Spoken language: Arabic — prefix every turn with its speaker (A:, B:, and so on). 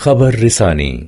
A: خبر رساني